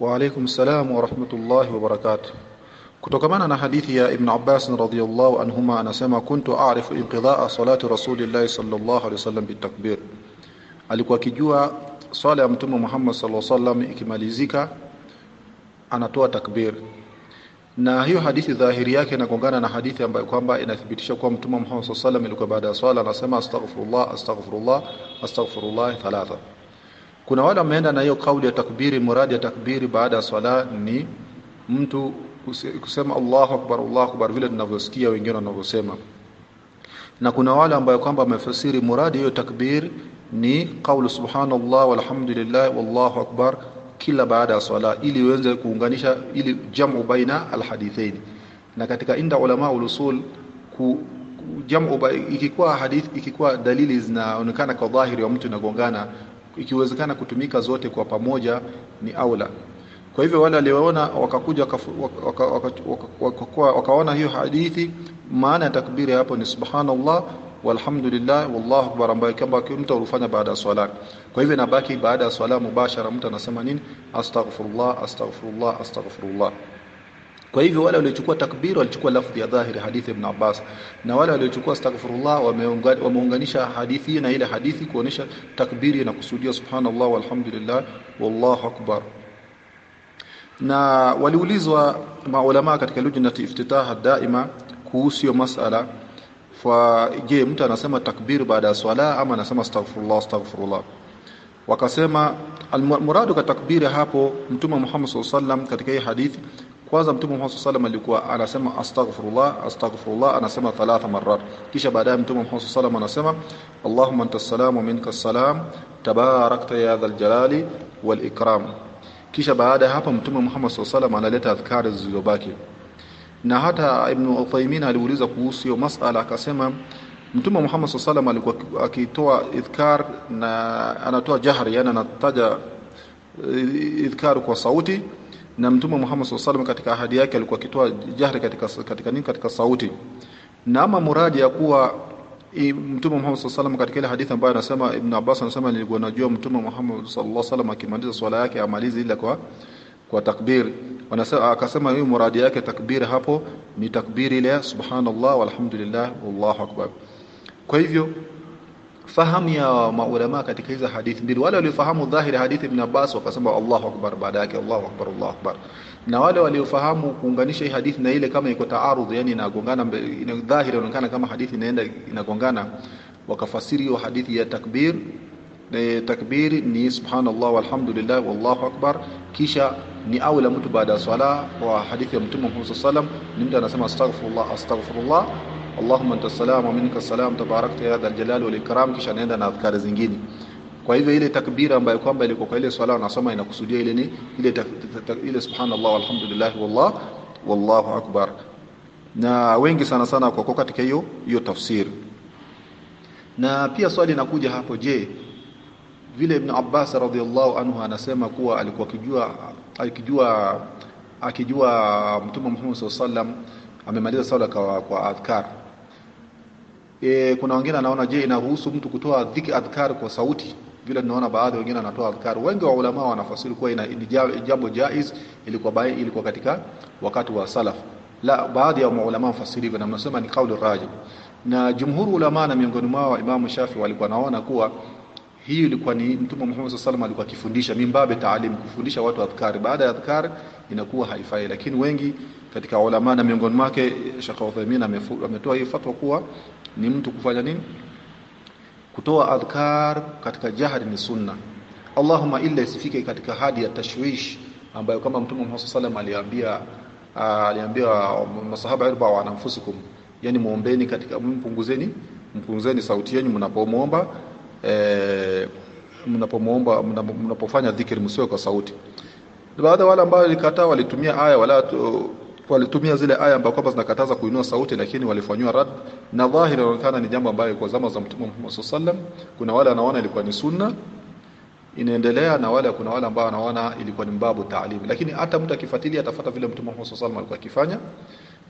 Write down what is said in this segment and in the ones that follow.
Wa alaykum salam wa rahmatullahi wa barakatuh. Kutokamana na hadithi ya Ibn Abbas radhiyallahu anhuma anasema kuntu a'rifu inqidha'a salati rasulillahi sallallahu alayhi wasallam bitakbir. Alikuwa akijua swala ya Mtume Muhammad sallallahu alayhi wasallam ikimalizika anatoa takbir. Na hiyo hadithi dhahiri yake inagongana na hadithi ambayo kwamba inathibitisha kuwa Mtume Muhammad sallallahu alayhi wasallam ilikuwa baada ya swala anasema astaghfirullah astaghfirullah astaghfirullah thalatha. Kuna wale wameenda na hiyo kauli ya takbiri, muradi ya takbiri baada ya swala ni mtu kusema Allahu akbar Allahu akbar vile tunavyosikia wengine wanavyosema. Na kuna wale ambao kwamba wamefasiri muradi hiyo takbir ni kaulu subhanallah walhamdulillah wallahu akbar kila baada ya swala ili uweze kuunganisha ili jamu baina alhadithain. Na katika inda ulama ulusul ku jamu ikikuwa hadith ikikuwa dalili zinaonekana kwa dhahiri wa mtu inagongana ikiwezekana kutumika zote kwa pamoja ni aula. Kwa hivyo wale walioona wakakuja wakakuwa wakaona hiyo hadithi, maana ya takbiri hapo ni subhanallah walhamdulillah wallahu akbar, ambayo kama mtu alifanya baada ya swala. Kwa hivyo inabaki baada ya swala mubashara, mtu anasema nini? Astaghfirullah, astaghfirullah, astaghfirullah. Kwa hivyo wale waliochukua takbir walichukua lafdhi ya dhahiri hadithi Ibn Abbas, na wale waliochukua astaghfirullah wameunganisha hadithi na ile hadithi kuonesha takbiri na kusudia subhanallah walhamdulillah wallahu akbar. Na waliulizwa maulama katika lujnati iftitaha daima kuhusu masala fa, je, mtu anasema takbir baada ya swala ama anasema astaghfirullah astaghfirullah? Wakasema almuradu ka takbiri hapo Mtume Muhammad sallallahu alaihi wasallam katika hii hadithi kwanza Mtume Muhammad sallallahu alaihi alikuwa anasema astaghfirullah astaghfirullah, anasema thalatha marat, kisha baadaye Mtume Muhammad sallallahu alaihi anasema Allahumma antas salam wa minkas salam tabarakta ya dhal jalali wal ikram. Kisha baada hapa Mtume Muhammad sallallahu analeta adhkari zilizobaki, na hata Ibn Uthaymeen aliuliza kuhusu hiyo masala akasema Mtume Muhammad sallallahu alikuwa akitoa idhkar na anatoa jahri, yani anataja idhkar kwa sauti na Mtume Muhammad SAW katika ahadi yake alikuwa akitoa jahri katika katika nini katika sauti. Na ama muradi ya kuwa Mtume Muhammad SAW alaihi katika ile hadithi ambayo anasema Ibn Abbas anasema nilikuwa najua Mtume Muhammad sallallahu alaihi akimaliza swala yake amalize ile kwa kwa takbir. Wanasema akasema hiyo muradi yake takbir hapo ni takbir ile subhanallah walhamdulillah wallahu akbar. Kwa hivyo fahamu ya maulama katika hizo hadithi. Mbili, wale waliofahamu dhahiri hadithi Ibn Abbas wakasema Allahu akbar, baada yake Allahu akbar, Allahu akbar, na wale waliofahamu kuunganisha hii hadithi na ile kama iko taarudh, yani inagongana, ina dhahiri inaonekana kama hadithi inaenda inagongana, wakafasiri hiyo hadithi ya takbir. E, takbir ni subhanallah walhamdulillah wallahu akbar, kisha ni aula mtu baada ya swala wa hadithi ya Mtume Muhammad sallallahu alaihi wasallam ni mtu anasema astaghfirullah astaghfirullah Allahumma anta salam wa minka salam tabarakta ya dhal jalali wal ikram, kisha naenda na adhkari zingine. Kwa hivyo ile takbira ambayo kwamba ilikuwa kwa ile swala unasoma inakusudia ile ni ile ile subhanallah walhamdulillah wallah wallahu akbar, na wengi sana sana kwa katika hiyo hiyo tafsiri. Na pia swali linakuja hapo, je, vile Ibn Abbas radhiallahu anhu anasema kuwa alikuwa akijua akijua akijua Mtume Muhammad sallallahu alaihi wasallam amemaliza sala kwa, kwa adhkar e, kuna wengine anaona je, inaruhusu mtu kutoa dhiki adhkar kwa sauti vile tunaona baadhi wengine wanatoa adhkar. Wengi wa ulama wanafasiri kuwa ina jambo jaiz, ilikuwa bai, ilikuwa katika wakati wa salaf. La, baadhi ya maulama wafasiri hivyo, na mnasema ni kauli rajih, na jumhuru ulama na miongoni mwao imamu Shafi walikuwa naona kuwa hii ilikuwa ni Mtume Muhammad sallallahu alikuwa akifundisha mimbabe taalim, kufundisha watu adhkari. Baada ya adhkari inakuwa haifai, lakini wengi katika ulama na miongoni mwake Sheikh Uthaymeen ametoa hii fatwa kuwa ni mtu kufanya nini, kutoa adhkar katika jahri ni sunna, Allahumma illa isifike katika hadi ya tashwish ambayo kama Mtume Muhammad sallallahu alaihi wasallam aliambia aliambia masahaba irba wa anfusikum, yani muombeni katika mpunguzeni mpunguzeni sauti yenu mnapomuomba E, mnapomuomba mnapofanya dhikri msiwe kwa sauti. Baada wale ambao walikataa walitumia aya wala tu, walitumia zile aya ambazo kwamba zinakataza kuinua sauti, lakini walifanywa rad, na dhahiri inaonekana ni jambo ambayo kwa zama za Mtume Muhammad sallam, kuna wale wanaona ilikuwa ni sunna inaendelea, na wale kuna wale ambao wanaona ilikuwa ni mbabu taalim, lakini hata mtu akifuatilia atafuata vile Mtume Muhammad sallam alikuwa akifanya,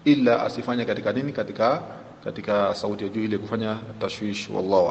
ila asifanye katika nini, katika katika sauti ya juu ile kufanya tashwish, wallahu